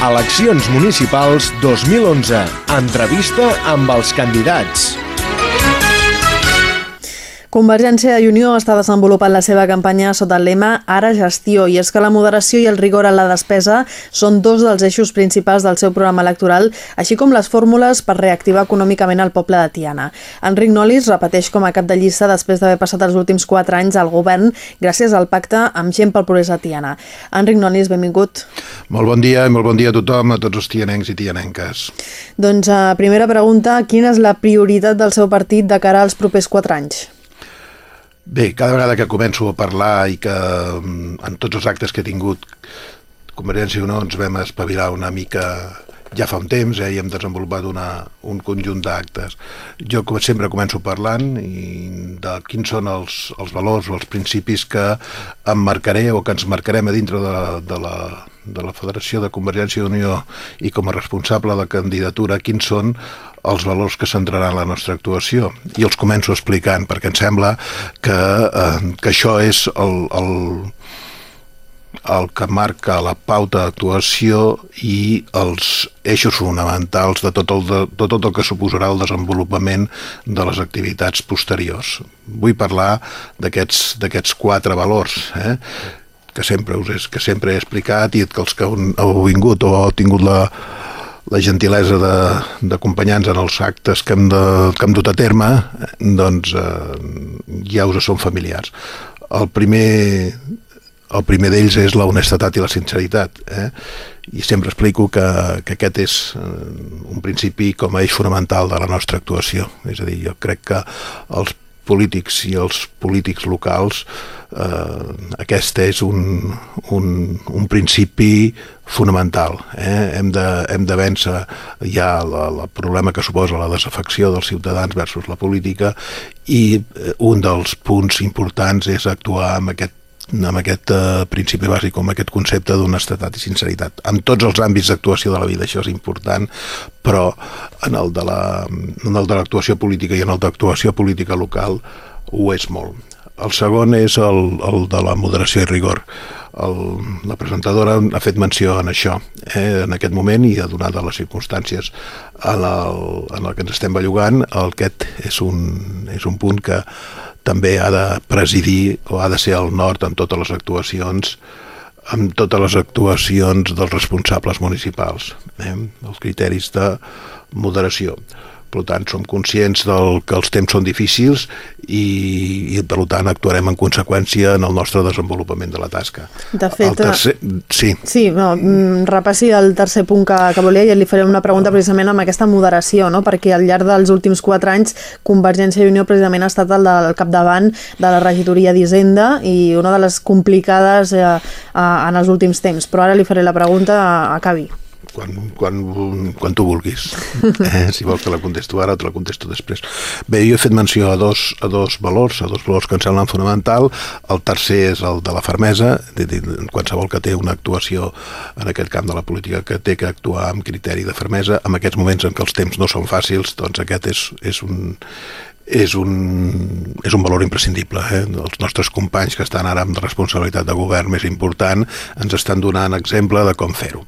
Eleccions municipals 2011. Entrevista amb els candidats. Convergència i Unió està desenvolupant la seva campanya sota el lema Ara gestió i és que la moderació i el rigor en la despesa són dos dels eixos principals del seu programa electoral, així com les fórmules per reactivar econòmicament el poble de Tiana. Enric Nolis repeteix com a cap de llista després d'haver passat els últims quatre anys al govern gràcies al pacte amb gent pel progrés a Tiana. Enric Nolis, benvingut. Molt bon dia i molt bon dia a tothom, a tots els tianencs i tianenques. Doncs, uh, primera pregunta, quina és la prioritat del seu partit de cara als propers quatre anys? Bé, cada vegada que començo a parlar i que mm, en tots els actes que he tingut Convergència i Unió ens vam espavilar una mica ja fa un temps eh, i hem desenvolupat una, un conjunt d'actes. Jo com sempre començo parlant i de quins són els, els valors o els principis que em marcaré o que ens marcarem a dintre de, de la, de la Federació de Convergència i Unió i com a responsable de candidatura, quins són els valors que centraran la nostra actuació. I els començo explicant, perquè em sembla que, eh, que això és el, el, el que marca la pauta d'actuació i els eixos fonamentals de tot, el, de, tot el que suposarà el desenvolupament de les activitats posteriors. Vull parlar d'aquests quatre valors, eh? que sempre us és, que sempre he explicat i que els que heu vingut o heu tingut la, la gentilesa d'acompanyar-nos en els actes que hem, de, que hem dut a terme, doncs eh, ja us són familiars. El primer, el primer d'ells és la honestedat i la sinceritat. Eh? I sempre explico que, que aquest és eh, un principi com a eix fonamental de la nostra actuació. És a dir, jo crec que els polítics i els polítics locals eh, aquest és un, un, un principi fonamental. Eh? Hem, de, hem de vèncer ja el problema que suposa la desafecció dels ciutadans versus la política i eh, un dels punts importants és actuar amb aquest amb aquest uh, principi bàsic, com aquest concepte d'honestedat i sinceritat. En tots els àmbits d'actuació de la vida això és important, però en el de l'actuació la, política i en el d'actuació política local ho és molt. El segon és el, el de la moderació i rigor. El, la presentadora ha fet menció en això, eh, en aquest moment i ha donat les circumstàncies en el, en el que ens estem bellugant, el, aquest és un, és un punt que també ha de presidir o ha de ser el nord en totes les actuacions amb totes les actuacions dels responsables municipals, eh, els criteris de moderació. Per tant, som conscients del que els temps són difícils i, i per tant actuarem en conseqüència en el nostre desenvolupament de la tasca. De fet, el tercer, sí. Sí, no, mm, repassi el tercer punt que, que volia i li faré una pregunta precisament amb aquesta moderació, no? perquè al llarg dels últims quatre anys Convergència i Unió precisament ha estat el del capdavant de la regidoria d'Hisenda i una de les complicades eh, eh, en els últims temps. Però ara li faré la pregunta, acabi quan, quan, quan tu vulguis. Eh? Si vols que la contesto ara te la contesto després. Bé, jo he fet menció a dos, a dos valors, a dos valors que em semblen fonamental. El tercer és el de la fermesa, de qualsevol que té una actuació en aquest camp de la política que té que actuar amb criteri de fermesa. En aquests moments en què els temps no són fàcils, doncs aquest és, és un, és un, és un valor imprescindible. Eh? Els nostres companys que estan ara amb responsabilitat de govern més important ens estan donant exemple de com fer-ho.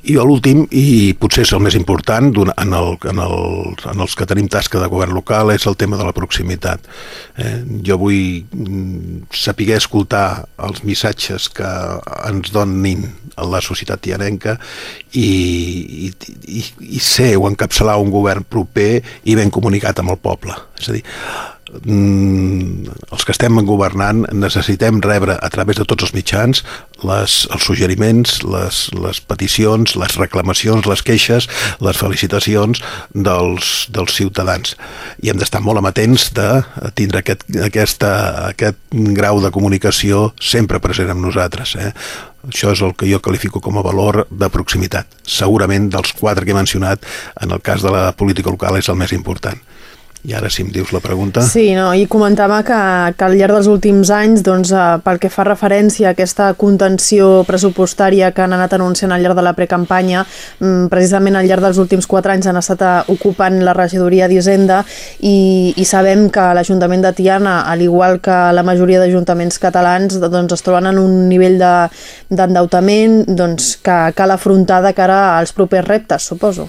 I l'últim, i potser és el més important en, el, en, el, en els que tenim tasca de govern local, és el tema de la proximitat. Eh, jo vull mm, saber escoltar els missatges que ens donin a la societat tianenca i, i, i, i ser o encapçalar un govern proper i ben comunicat amb el poble. És a dir, els que estem governant necessitem rebre a través de tots els mitjans les, els suggeriments, les, les peticions, les reclamacions, les queixes, les felicitacions dels, dels ciutadans. I hem d'estar molt amatents de tindre aquest, aquesta, aquest grau de comunicació sempre present amb nosaltres. Eh? Això és el que jo qualifico com a valor de proximitat. Segurament dels quatre que he mencionat, en el cas de la política local és el més important I ara, si em dius la pregunta... Sí, no, i comentava que, que al llarg dels últims anys, doncs, eh, pel que fa referència a aquesta contenció pressupostària que han anat anunciant al llarg de la precampanya, mm, precisament al llarg dels últims quatre anys han estat eh, ocupant la regidoria d'Hisenda i, i sabem que l'Ajuntament de Tiana, al igual que la majoria d'ajuntaments catalans, doncs, es troben en un nivell d'endeutament de, doncs, que cal afrontar de cara als propers reptes, suposo.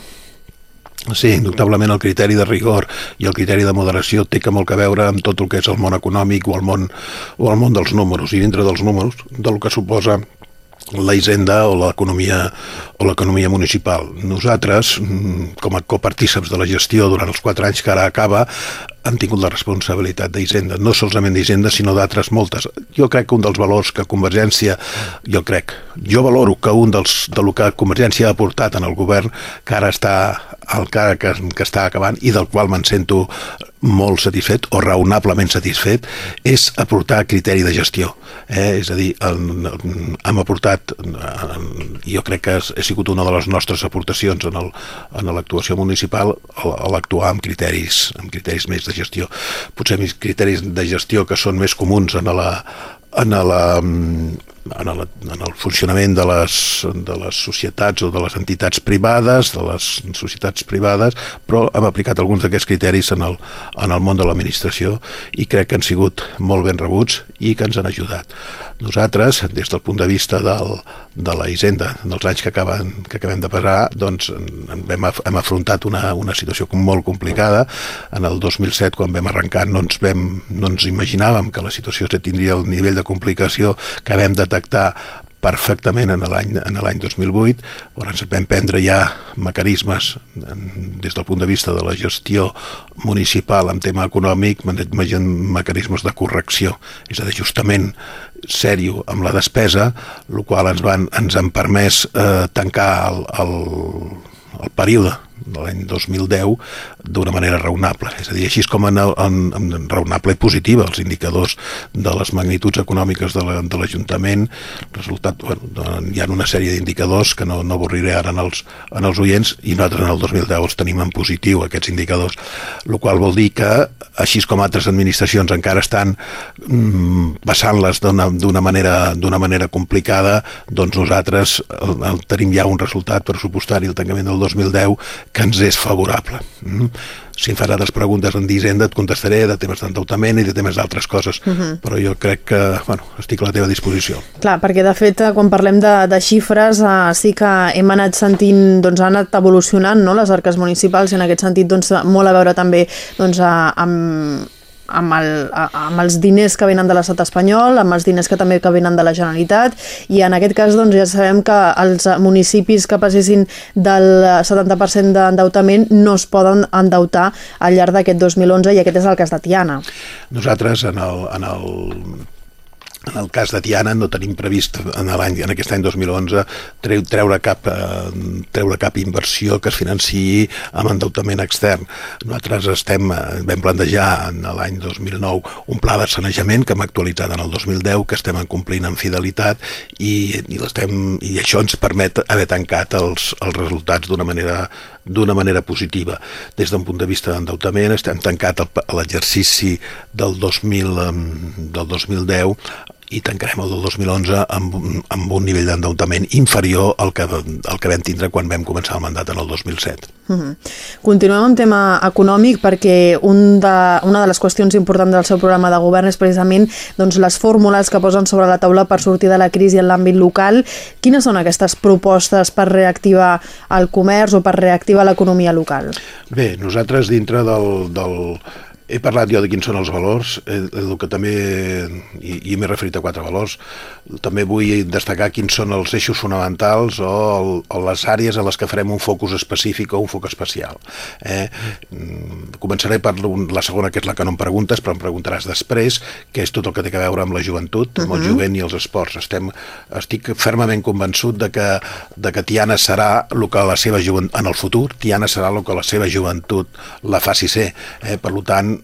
Sí, indubtablement el criteri de rigor i el criteri de moderació té que molt que veure amb tot el que és el món econòmic o el món, o el món dels números. I dintre dels números, del que suposa la hisenda o l'economia o l'economia municipal. Nosaltres, mm, com a copartíceps de la gestió durant els quatre anys que ara acaba, hem tingut la responsabilitat d'Hisenda, no solament d'Hisenda, sinó d'altres moltes. Jo crec que un dels valors que Convergència, jo crec, jo valoro que un dels, de lo que Convergència ha aportat en el govern, que ara està el cara que, que està acabant i del qual me'n sento molt satisfet o raonablement satisfet és aportar criteri de gestió eh? és a dir, hem aportat jo crec que ha sigut una de les nostres aportacions en l'actuació municipal a l'actuar amb criteris amb criteris més de gestió. Potser més criteris de gestió que són més comuns en la, en la, en el, en el funcionament de les, de les societats o de les entitats privades, de les societats privades, però hem aplicat alguns d'aquests criteris en el, en el món de l'administració i crec que han sigut molt ben rebuts i que ens han ajudat. Nosaltres, des del punt de vista del, de la hisenda, dels anys que, acaben, que acabem de passar, doncs hem, hem afrontat una, una situació molt complicada. En el 2007, quan vam arrencar, no ens, vam, no ens imaginàvem que la situació tindria el nivell de complicació que vam detectar perfectament en l'any en l'any 2008, llavors vam prendre ja mecanismes des del punt de vista de la gestió municipal en tema econòmic, mecanismes de correcció, és a dir, justament sèrio amb la despesa, el qual ens, van, ens han permès eh, tancar el, el, el període. de l'any 2010 d'una manera raonable. És a dir, així com en, en, en raonable i positiva els indicadors de les magnituds econòmiques de l'Ajuntament, la, resultat, bueno, hi ha una sèrie d'indicadors que no, no avorriré ara en els, en els oients i nosaltres en el 2010 els tenim en positiu, aquests indicadors, el qual vol dir que, així com altres administracions encara estan mm, passant-les d'una manera, manera complicada, doncs nosaltres el, el, tenim ja un resultat pressupostari al tancament del 2010 que ens és favorable. Mm? Si em farà altres preguntes en d'Hisenda et contestaré de temes d'endeutament i de temes d'altres coses, uh mhm. -huh. però jo crec que bueno, estic a la teva disposició. Clar, perquè de fet quan parlem de, de xifres eh, sí que hem anat sentint, doncs ha anat evolucionant no, les arques municipals i en aquest sentit doncs, molt a veure també doncs, amb amb, el, amb els diners que venen de l'estat espanyol, amb els diners que també que venen de la Generalitat i en aquest cas doncs, ja sabem que els municipis que passessin del 70% d'endeutament no es poden endeutar al llarg d'aquest 2011 i aquest és el cas de Tiana. Nosaltres en el, en el en el cas de Tiana no tenim previst en, any, en aquest any 2011 treu, treure, cap, eh, treure cap inversió que es financiï amb endeutament extern. Nosaltres estem, eh, vam plantejar en l'any 2009 un pla de sanejament que hem actualitzat en el 2010 que estem complint en fidelitat i, i, i això ens permet haver tancat els, els resultats d'una manera d'una manera positiva. Des d'un punt de vista d'endeutament estem tancat l'exercici del, 2000, del 2010 i tancarem el del 2011 amb, amb un nivell d'endeutament inferior al que, al que vam tindre quan vam començar el mandat en el 2007. Uh -huh. Continuem amb tema econòmic perquè un de, una de les qüestions importants del seu programa de govern és precisament doncs, les fórmules que posen sobre la taula per sortir de la crisi en l'àmbit local. Quines són aquestes propostes per reactivar el comerç o per reactivar l'economia local? Bé, nosaltres dintre del, del he parlat jo de quins són els valors, eh, el que també, i, i m'he referit a quatre valors, també vull destacar quins són els eixos fonamentals o, el, o les àrees a les que farem un focus específic o un foc especial. Eh? Mm, començaré per la segona, que és la que no em preguntes, però em preguntaràs després, que és tot el que té a veure amb la joventut, amb uh -huh. el jovent i els esports. Estem, estic fermament convençut de que, de que Tiana serà el que la seva joventut, en el futur, Tiana serà el que la seva joventut la faci ser. Eh? Per tant,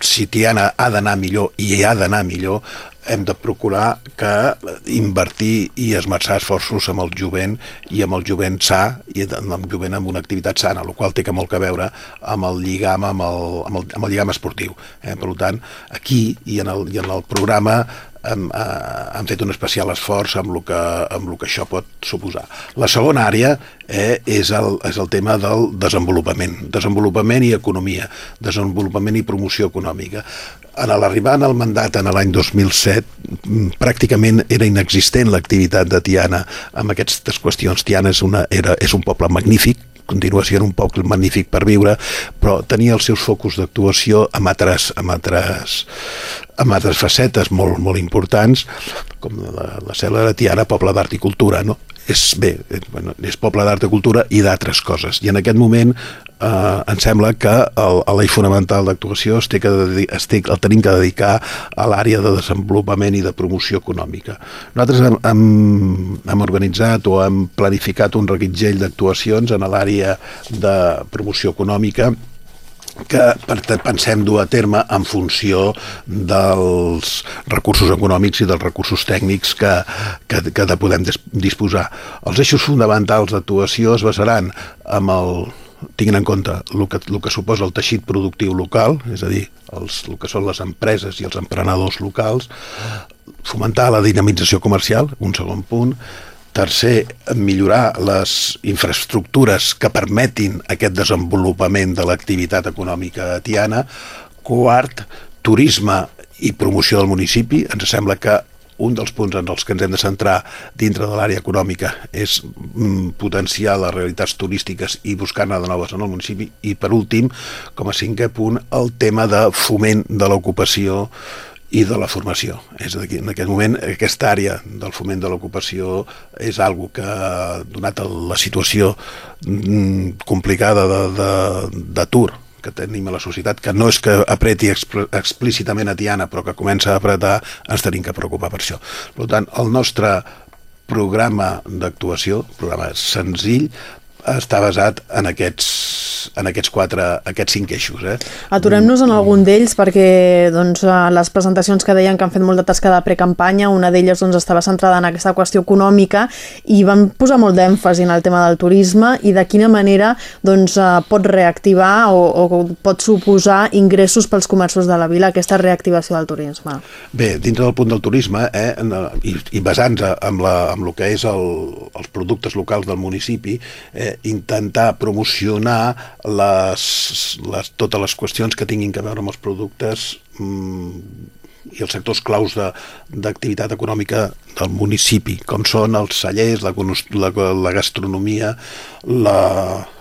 si Tiana ha d'anar millor i ha d'anar millor, hem de procurar que invertir i esmerçar esforços amb el jovent i amb el jovent sa i amb el jovent amb una activitat sana, el qual té que molt que veure amb el lligam, amb el, amb el, amb el lligam esportiu. Eh? Per tant, aquí i en el, i en el programa hem, eh, hem fet un especial esforç amb el, que, amb el que això pot suposar. La segona àrea eh, és, el, és el tema del desenvolupament, desenvolupament i economia, desenvolupament i promoció econòmica. En l'arribar al mandat en l'any 2007, mm, pràcticament era inexistent l'activitat de Tiana amb aquestes qüestions. Tiana és, una, era, és un poble magnífic, continua sent un poble magnífic per viure, però tenia els seus focus d'actuació amb altres, amb altres, amb altres facetes molt, molt importants, com la, la cel·la de Tiana, poble d'art i cultura, no? És bé, bueno, és poble d'art i cultura i d'altres coses. I en aquest moment eh, em sembla que l'eix fonamental d'actuació que, el tenim que dedicar a l'àrea de desenvolupament i de promoció econòmica. Nosaltres hem, hem, hem organitzat o hem planificat un reguitzell d'actuacions en l'àrea de promoció econòmica que pensem dur a terme en funció dels recursos econòmics i dels recursos tècnics que, que, que de podem disposar. Els eixos fonamentals d'actuació es basaran amb el, tinguin en compte el que, el que suposa el teixit productiu local, és a dir, els, el que són les empreses i els emprenedors locals, fomentar la dinamització comercial, un segon punt, Tercer, millorar les infraestructures que permetin aquest desenvolupament de l'activitat econòmica tiana. Quart, turisme i promoció del municipi. Ens sembla que un dels punts en els que ens hem de centrar dintre de l'àrea econòmica és mm, potenciar les realitats turístiques i buscar-ne de noves en el municipi. I, per últim, com a cinquè punt, el tema de foment de l'ocupació i de la formació. És a dir, en aquest moment aquesta àrea del foment de l'ocupació és algo que, donat la situació mm, complicada d'atur que tenim a la societat, que no és que apreti explícitament a Tiana, però que comença a apretar, ens tenim que preocupar per això. Per tant, el nostre programa d'actuació, programa senzill, està basat en aquests, en aquests quatre, aquests cinc eixos. Eh? Aturem-nos en algun d'ells perquè doncs, les presentacions que deien que han fet molt de tasca de precampanya, una d'elles doncs, estava centrada en aquesta qüestió econòmica i van posar molt d'èmfasi en el tema del turisme i de quina manera doncs, eh, pot reactivar o, o pot suposar ingressos pels comerços de la vila aquesta reactivació del turisme. Bé, dintre del punt del turisme eh, i, i basant-se amb, la, amb el que és el, els productes locals del municipi, eh, intentar promocionar les, les, totes les qüestions que tinguin que veure amb els productes mm, i els sectors claus d'activitat econòmica del municipi, com són els cellers, la, la, la gastronomia, la,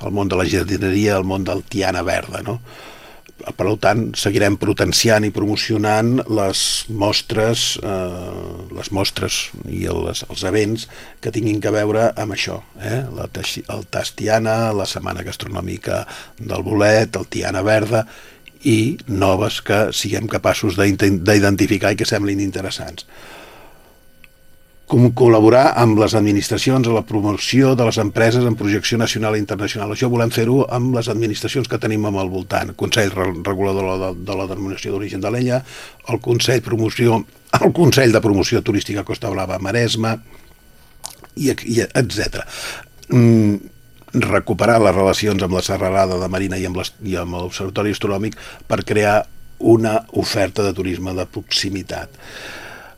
el món de la jardineria, el món del Tiana Verda, no? Per tant, seguirem potenciant i promocionant les mostres, eh, les mostres i els, els events que tinguin que veure amb això. Eh? La, el Tastiana, la Setmana Gastronòmica del Bolet, el Tiana Verda, i noves que siguem capaços d'identificar i que semblin interessants com col·laborar amb les administracions a la promoció de les empreses en projecció nacional i internacional. Això volem fer-ho amb les administracions que tenim el voltant. Consell Regulador de, la Denominació d'Origen de l'Ella, el Consell, promoció, el Consell de Promoció Turística Costa Blava Maresma, i, i etc. Mm, recuperar les relacions amb la serralada de Marina i amb l'Observatori Astronòmic per crear una oferta de turisme de proximitat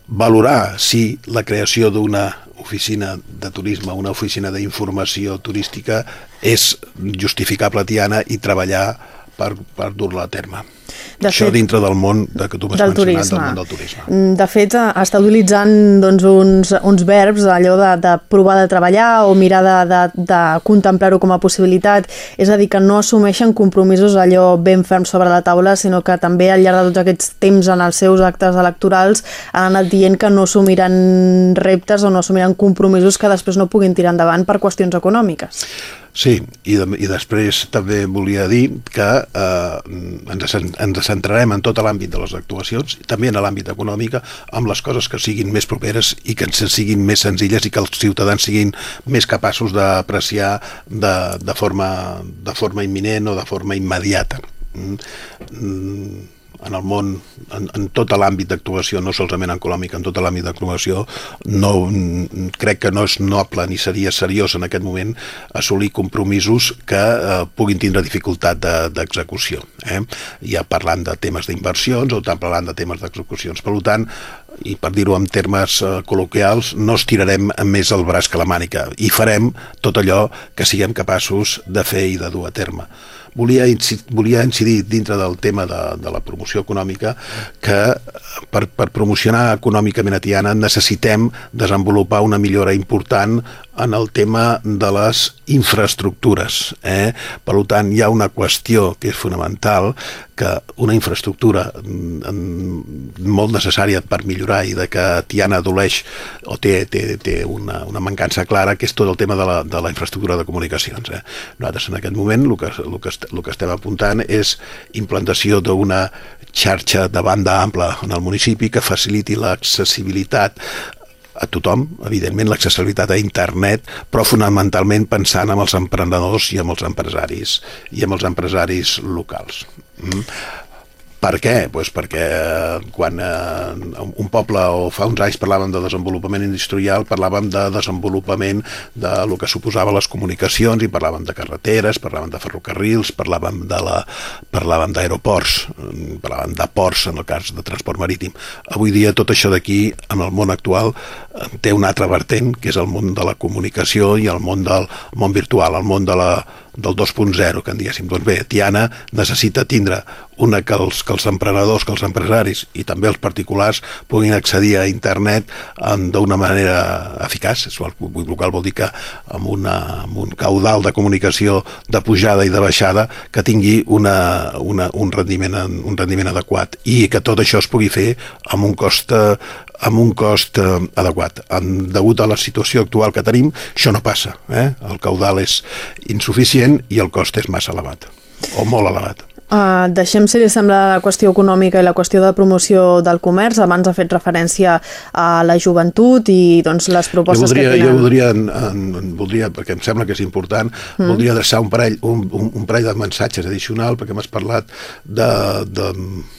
valorar si la creació d'una oficina de turisme, una oficina d'informació turística és justificable Tiana i treballar per, per dur-la a terme. De Això fet, dintre del món de, que tu m'has mencionat, turisme. del món del turisme. Mm, de fet, eh, està utilitzant doncs, uns, uns verbs, allò de, de provar de treballar o mirar de, de, de contemplar-ho com a possibilitat, és a dir, que no assumeixen compromisos allò ben ferms sobre la taula, sinó que també al llarg de tots aquests temps en els seus actes electorals han anat dient que no assumiran reptes o no assumiran compromisos que després no puguin tirar endavant per qüestions econòmiques. Sí, i, de, i després també volia dir que eh, ens, ens centrarem en tot l'àmbit de les actuacions, també en l'àmbit econòmic, amb les coses que siguin més properes i que ens siguin més senzilles i que els ciutadans siguin més capaços d'apreciar de, de, forma, de forma imminent o de forma immediata. Mm, en el món, en, en tot l'àmbit d'actuació, no solament econòmic, en tot l'àmbit d'actuació, no, crec que no és noble ni seria seriós en aquest moment assolir compromisos que eh, puguin tindre dificultat d'execució. De, eh? Ja parlant de temes d'inversions o parlant de temes d'execucions. Per tant, i per dir-ho en termes eh, col·loquials, no estirarem més el braç que la mànica i farem tot allò que siguem capaços de fer i de dur a terme volia, volia incidir dintre del tema de, de la promoció econòmica que per, per promocionar econòmicament a Tiana necessitem desenvolupar una millora important en el tema de les infraestructures. Eh? Per tant, hi ha una qüestió que és fonamental, que una infraestructura mm, molt necessària per millorar i de que Tiana adoleix o té, té, té una, una mancança clara, que és tot el tema de la, de la infraestructura de comunicacions. Eh? Nosaltres en aquest moment el que, el, que, el que estem apuntant és implantació d'una xarxa de banda ampla en el municipi que faciliti l'accessibilitat a tothom, evidentment l'accessibilitat a internet, però fonamentalment pensant en els emprenedors i en els empresaris i en els empresaris locals. Mm. Per què? Pues perquè eh, quan eh, un poble o fa uns anys parlàvem de desenvolupament industrial, parlàvem de desenvolupament de lo que suposava les comunicacions i parlàvem de carreteres, parlàvem de ferrocarrils, parlàvem de la parlàvem d'aeroports, parlàvem de ports en el cas de transport marítim. Avui dia tot això d'aquí en el món actual té un altre vertent, que és el món de la comunicació i el món del món virtual, el món de la del 2.0, que en diguéssim, doncs bé, Tiana necessita tindre una que els, que els emprenedors, que els empresaris i també els particulars puguin accedir a internet d'una manera eficaç, el local vol dir que amb, una, amb un caudal de comunicació de pujada i de baixada que tingui una, una, un, rendiment, un rendiment adequat i que tot això es pugui fer amb un cost amb un cost eh, adequat. En, degut a la situació actual que tenim, això no passa. Eh? El caudal és insuficient i el cost és massa elevat, o molt elevat. Uh, deixem, si li sembla, la qüestió econòmica i la qüestió de promoció del comerç. Abans ha fet referència a la joventut i doncs, les propostes jo voldria, que tenen... Jo voldria, en, en, voldria, perquè em sembla que és important, mm. voldria deixar un parell, un, un, un parell de missatges addicional, perquè m'has parlat de, de,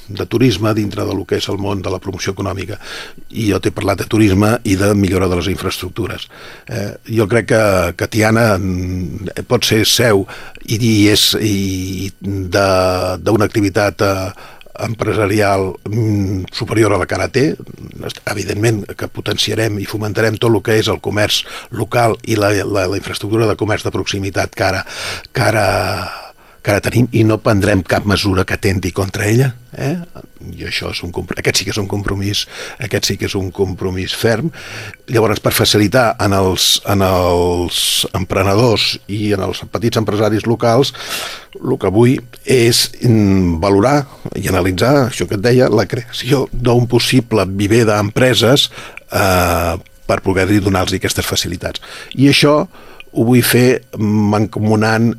de turisme dintre del que és el món de la promoció econòmica. I jo t'he parlat de turisme i de millora de les infraestructures. Eh, jo crec que, que Tiana mm, pot ser seu i, i és i de d'una activitat eh, empresarial mm, superior a la que ara té, evidentment que potenciarem i fomentarem tot el que és el comerç local i la, la, la infraestructura de comerç de proximitat que ara, que ara que ara tenim i no prendrem cap mesura que atenti contra ella. Eh? I això és un, aquest sí que és un compromís, aquest sí que és un compromís ferm. Llavors, per facilitar en els, en els emprenedors i en els petits empresaris locals, el que vull és mm, valorar i analitzar, això que et deia, la creació d'un possible viver d'empreses eh, per poder-hi donar-los aquestes facilitats. I això ho vull fer mancomunant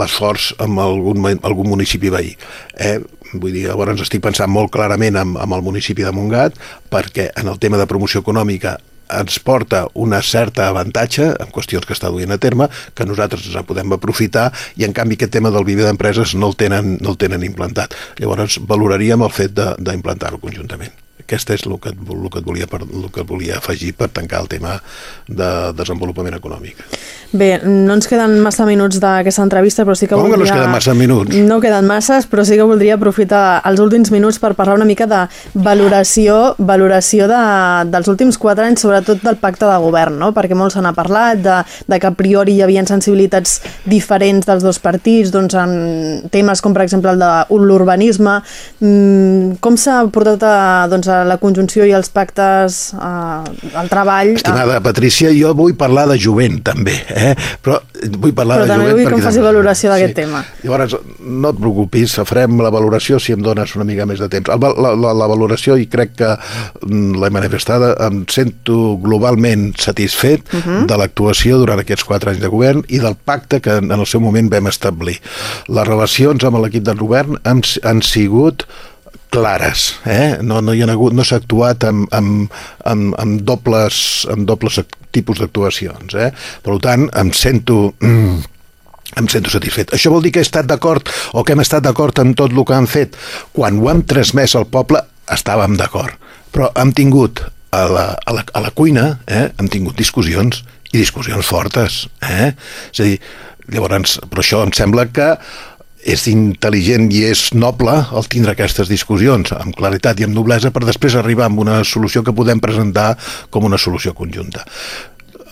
l'esforç amb algun, algun municipi veí. Eh? Vull dir, llavors estic pensant molt clarament amb, amb el municipi de Montgat perquè en el tema de promoció econòmica ens porta una certa avantatge en qüestions que està duent a terme, que nosaltres ens en podem aprofitar i en canvi aquest tema del viver d'empreses no, el tenen, no el tenen implantat. Llavors valoraríem el fet d'implantar-ho conjuntament. Aquest és el que, el que, et volia, el que et volia afegir per tancar el tema de desenvolupament econòmic. Bé, no ens queden massa minuts d'aquesta entrevista, però sí que Com voldria... que no queden massa minuts? No queden masses, però sí que voldria aprofitar els últims minuts per parlar una mica de valoració valoració de, dels últims quatre anys, sobretot del pacte de govern, no? perquè molt se n'ha parlat de, de que a priori hi havia sensibilitats diferents dels dos partits, doncs en temes com per exemple el de l'urbanisme. Mm, com s'ha portat a, doncs, a la conjunció i els pactes, eh, el treball... Estimada Patrícia, jo vull parlar de jovent també, eh? però vull parlar però de jovent... Però també vull que em faci valoració d'aquest sí. tema. Llavors, no et preocupis, farem la valoració si em dones una mica més de temps. La, la, la, la valoració, i crec que mm, l'he manifestada, em sento globalment satisfet uh mhm. -huh. de l'actuació durant aquests quatre anys de govern i del pacte que en el seu moment vam establir. Les relacions amb l'equip del govern han, han sigut clares, eh? no, no hi ha hagut, no s'ha actuat amb, amb, amb, amb, dobles, amb dobles tipus d'actuacions. Eh? Per tant, em sento... Mm, em sento satisfet. Això vol dir que he estat d'acord o que hem estat d'acord amb tot el que han fet. Quan ho hem transmès al poble, estàvem d'acord. Però hem tingut a la, a la, a la cuina, eh, hem tingut discussions i discussions fortes. Eh? És a dir, llavors, però això em sembla que és intel·ligent i és noble el tindre aquestes discussions amb claritat i amb noblesa per després arribar a una solució que podem presentar com una solució conjunta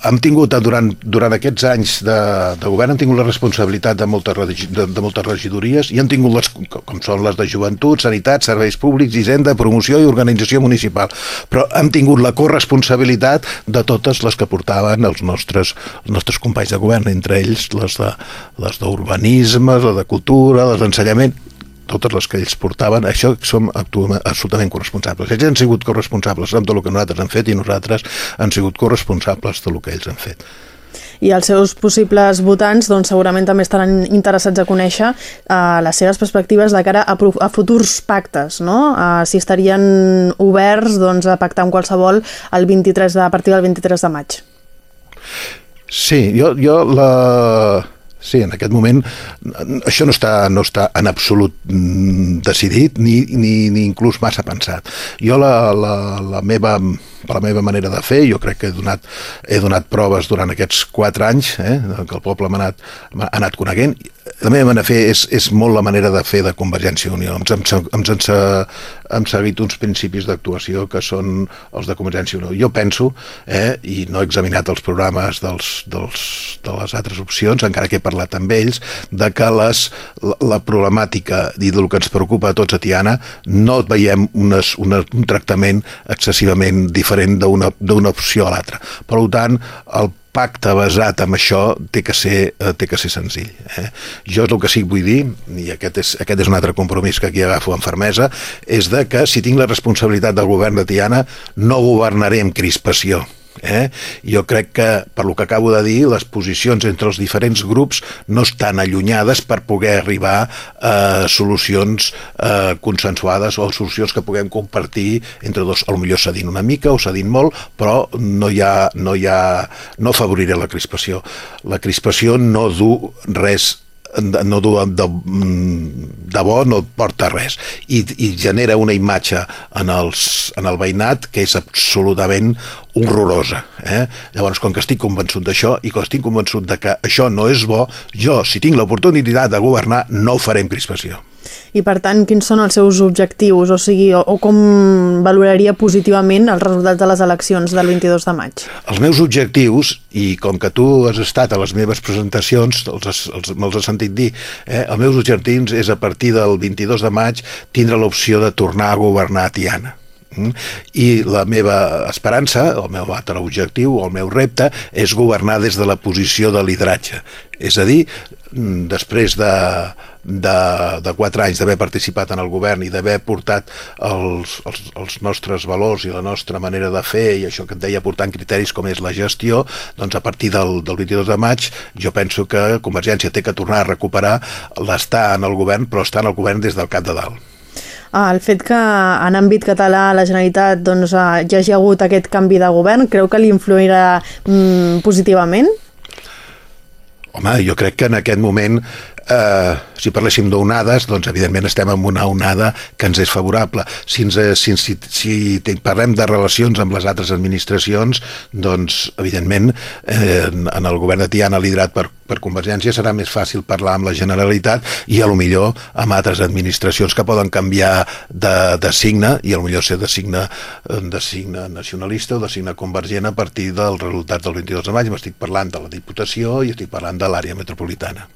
hem tingut, eh, durant, durant aquests anys de, de govern, hem tingut la responsabilitat de moltes, de, de moltes regidories i hem tingut les, com són les de joventut, sanitat, serveis públics, hisenda, promoció i organització municipal. Però hem tingut la corresponsabilitat de totes les que portaven els nostres, els nostres companys de govern, entre ells les d'urbanisme, la de cultura, les d'ensenyament, totes les que ells portaven, això som absolutament corresponsables. Ells han sigut corresponsables amb tot el que nosaltres hem fet i nosaltres han sigut corresponsables de tot el que ells han fet i els seus possibles votants doncs, segurament també estaran interessats a conèixer uh, les seves perspectives de cara a, a futurs pactes, no? Uh, si estarien oberts doncs, a pactar amb qualsevol el 23 de, a partir del 23 de maig. Sí, jo, jo la, Sí, en aquest moment això no està, no està en absolut mm, decidit ni, ni, ni inclús massa pensat. Jo la, la, la meva per la meva manera de fer, jo crec que he donat, he donat proves durant aquests quatre anys eh, que el poble m'ha anat, anat coneguent. La meva manera de fer és, és molt la manera de fer de Convergència i Unió. Ens hem, ens hem, hem seguit uns principis d'actuació que són els de Convergència i Unió. Jo penso, eh, i no he examinat els programes dels, dels, de les altres opcions, encara que he parlat amb ells, de que les, la, la problemàtica i del que ens preocupa a tots a Tiana no veiem unes, una, un tractament excessivament diferent diferent d'una opció a l'altra. Per tant, el pacte basat en això té que ser, eh, té que ser senzill. Eh? Jo és el que sí que vull dir, i aquest és, aquest és un altre compromís que aquí agafo amb fermesa, és de que si tinc la responsabilitat del govern de Tiana no governaré amb crispació Eh? Jo crec que, per lo que acabo de dir, les posicions entre els diferents grups no estan allunyades per poder arribar a solucions eh, consensuades o solucions que puguem compartir entre dos. A lo millor cedint una mica o cedint molt, però no hi ha, no hi ha, no afavoriré la crispació. La crispació no du res no du de, de bo no porta res i, i genera una imatge en, els, en el veïnat que és absolutament horrorosa. Eh? Llavors, com que estic convençut d'això i que estic convençut de que això no és bo, jo, si tinc l'oportunitat de governar, no amb crispació. I per tant, quins són els seus objectius? O sigui, o, o com valoraria positivament els resultats de les eleccions del 22 de maig? Els meus objectius, i com que tu has estat a les meves presentacions, els, els, me'ls has sentit dir, eh, els meus objectius és a partir del 22 de maig tindre l'opció de tornar a governar a Tiana? I la meva esperança, el meu altre objectiu, el meu repte, és governar des de la posició de lideratge. És a dir, mm, després de, de, de quatre anys d'haver participat en el govern i d'haver portat els, els, els nostres valors i la nostra manera de fer i això que et deia portant criteris com és la gestió, doncs a partir del, del 22 de maig jo penso que Convergència té que tornar a recuperar l'estar en el govern, però estar en el govern des del cap de dalt. Ah, el fet que en àmbit català la Generalitat doncs, ja hagi hagut aquest canvi de govern, creu que li influirà mm, positivament? Home, jo crec que en aquest moment eh, si parléssim d'onades, doncs evidentment estem en una onada que ens és favorable. Si, ens, si, si, si parlem de relacions amb les altres administracions, doncs evidentment eh, en el govern de Tiana liderat per, per Convergència serà més fàcil parlar amb la Generalitat i a lo millor amb altres administracions que poden canviar de, de signe i a lo millor ser de signe, de signe nacionalista o de signe convergent a partir dels resultats del 22 de maig. M'estic parlant de la Diputació i estic parlant de l'àrea metropolitana.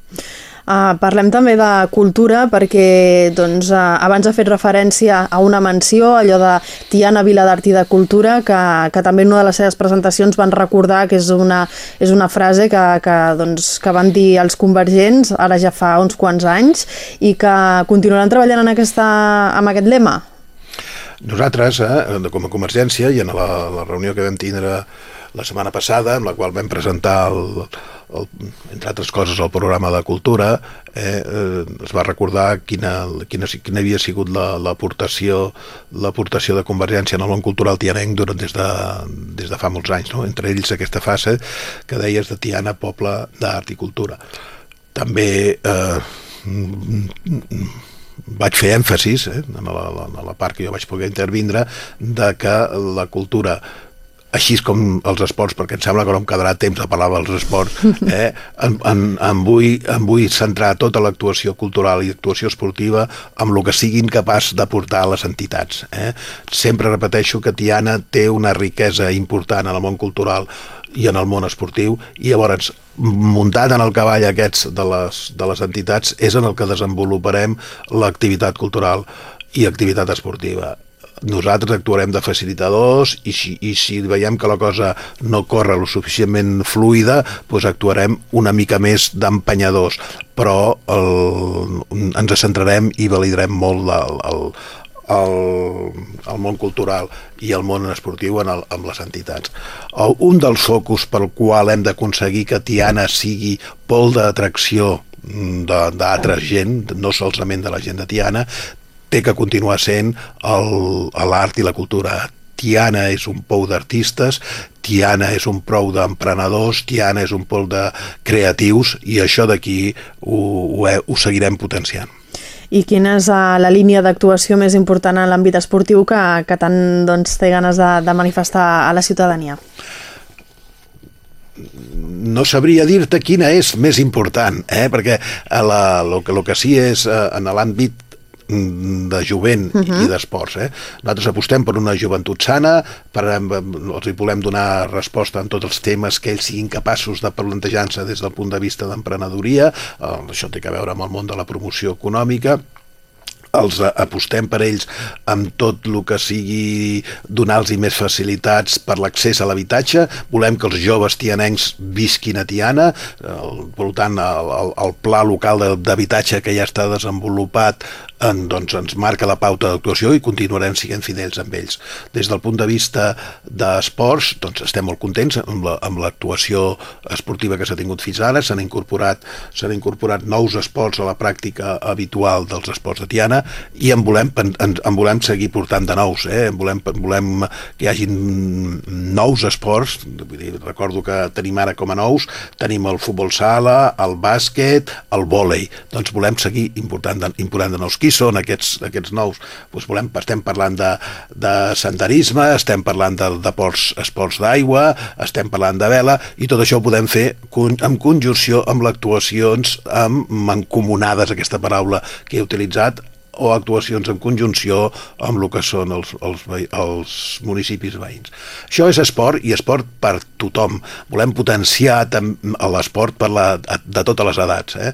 Uh, parlem també de cultura perquè doncs, uh, abans ha fet referència a una menció, allò de Tiana Vila d'Art i de Cultura, que, que també en una de les seves presentacions van recordar que és una, és una frase que, que, doncs, que van dir els convergents ara ja fa uns quants anys i que continuaran treballant en aquesta, amb aquest lema. Nosaltres, eh, com a Convergència, i en la, la reunió que vam tindre la setmana passada, en la qual vam presentar, el, el, entre altres coses, el programa de cultura, eh, eh, es va recordar quina, quina, quina havia sigut l'aportació la, l'aportació de Convergència en el món cultural tianenc durant des de, des de fa molts anys, no? entre ells aquesta fase que deies de Tiana, poble d'art i cultura també eh, vaig fer èmfasis eh, en, la, en la part que jo vaig poder intervindre de que la cultura així com els esports, perquè em sembla que no em quedarà temps de parlar dels esports, eh? em, em, em, vull, em vull centrar tota l'actuació cultural i actuació esportiva amb el que siguin capaç d'aportar a les entitats. Eh? Sempre repeteixo que Tiana té una riquesa important en el món cultural i en el món esportiu, i llavors muntat en el cavall aquests de les, de les entitats és en el que desenvoluparem l'activitat cultural i activitat esportiva nosaltres actuarem de facilitadors i si, i si veiem que la cosa no corre lo suficientment fluida, doncs actuarem una mica més d'empenyadors, però el, ens centrarem i validarem molt el, el, el, el món cultural i el món esportiu en el, amb les entitats. El, un dels focus pel qual hem d'aconseguir que Tiana sigui pol d'atracció d'altra gent, no solament de la gent de Tiana, té que continuar sent l'art i la cultura Tiana és un pou d'artistes, Tiana és un prou d'emprenedors, Tiana és un pou de creatius i això d'aquí ho, ho, ho seguirem potenciant. I quina és uh, la línia d'actuació més important en l'àmbit esportiu que, que tant doncs, té ganes de, de manifestar a la ciutadania? no sabria dir-te quina és més important, eh? perquè el que, lo que sí és eh, en l'àmbit de jovent uh -huh. i d'esports. Eh? Nosaltres apostem per una joventut sana, per, els hi volem donar resposta en tots els temes que ells siguin capaços de plantejar-se des del punt de vista d'emprenedoria, eh, això té a veure amb el món de la promoció econòmica, els apostem per ells amb tot el que sigui donar-los més facilitats per l'accés a l'habitatge. Volem que els joves tianencs visquin a Tiana. Per tant, el, el, el pla local d'habitatge que ja està desenvolupat en, doncs, ens marca la pauta d'actuació i continuarem siguent fidels amb ells. Des del punt de vista d'esports, doncs estem molt contents amb l'actuació la, esportiva que s'ha tingut fins ara, s'han incorporat, incorporat nous esports a la pràctica habitual dels esports de Tiana i en volem, en, en volem seguir portant de nous, eh? en volem, en volem que hi hagin nous esports, vull dir, recordo que tenim ara com a nous, tenim el futbol sala, el bàsquet, el vòlei, doncs volem seguir important de, important de nous qui són aquests, aquests nous? Doncs volem, estem parlant de, de senderisme, estem parlant de, de ports, esports d'aigua, estem parlant de vela, i tot això ho podem fer en conjunció amb les actuacions amb mancomunades, aquesta paraula que he utilitzat, o actuacions en conjunció amb el que són els, els, els municipis veïns. Això és esport i esport per tothom. Volem potenciar l'esport per la, de totes les edats. Eh?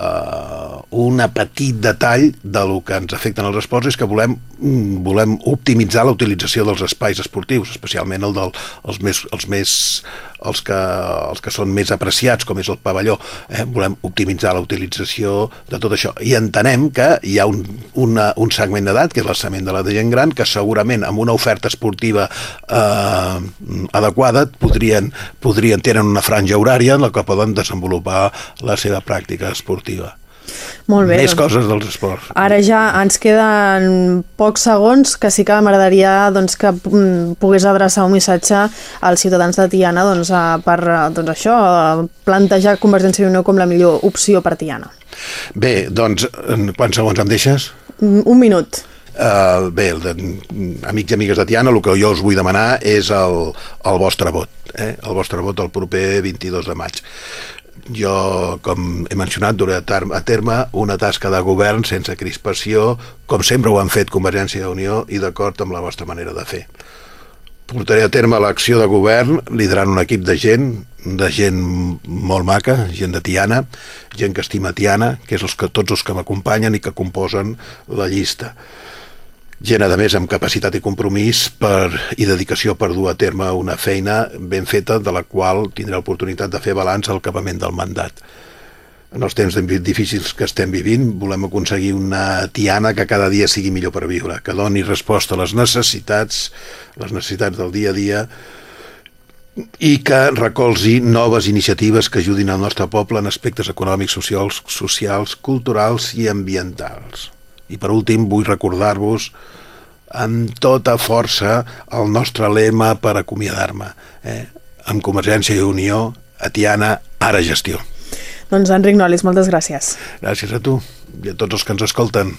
Uh, un petit detall de lo que ens afecten els esports és que volem, volem optimitzar la utilització dels espais esportius, especialment el dels els més, els més els que, els que són més apreciats, com és el pavelló. Eh? Volem optimitzar la utilització de tot això. I entenem que hi ha un, una, un segment d'edat, que és l'estament de la gent gran, que segurament amb una oferta esportiva eh, adequada podrien, podrien tenen una franja horària en la que poden desenvolupar la seva pràctica esportiva. Molt bé. Més doncs, coses dels esports. Ara ja ens queden pocs segons que sí que m'agradaria doncs, que mm, pogués adreçar un missatge als ciutadans de Tiana doncs, per doncs, això, plantejar Convergència i Unió com la millor opció per Tiana. Bé, doncs, quants segons em deixes? Mm, un minut. Uh, bé, de, amics i amigues de Tiana, el que jo us vull demanar és el, el vostre vot, eh? el vostre vot el proper 22 de maig jo, com he mencionat, duré a terme una tasca de govern sense crispació, com sempre ho han fet Convergència i Unió i d'acord amb la vostra manera de fer. Portaré a terme l'acció de govern liderant un equip de gent, de gent molt maca, gent de Tiana, gent que estima Tiana, que és els que, tots els que m'acompanyen i que composen la llista gent, a més, amb capacitat i compromís per, i dedicació per dur a terme una feina ben feta de la qual tindrà l'oportunitat de fer balanç al capament del mandat. En els temps difícils que estem vivint, volem aconseguir una tiana que cada dia sigui millor per viure, que doni resposta a les necessitats, les necessitats del dia a dia, i que recolzi noves iniciatives que ajudin al nostre poble en aspectes econòmics, socials, socials culturals i ambientals. I per últim vull recordar-vos amb tota força el nostre lema per acomiadar-me. Eh? Amb Convergència i Unió, a Tiana, ara gestió. Doncs Enric Nolis, moltes gràcies. Gràcies a tu i a tots els que ens escolten.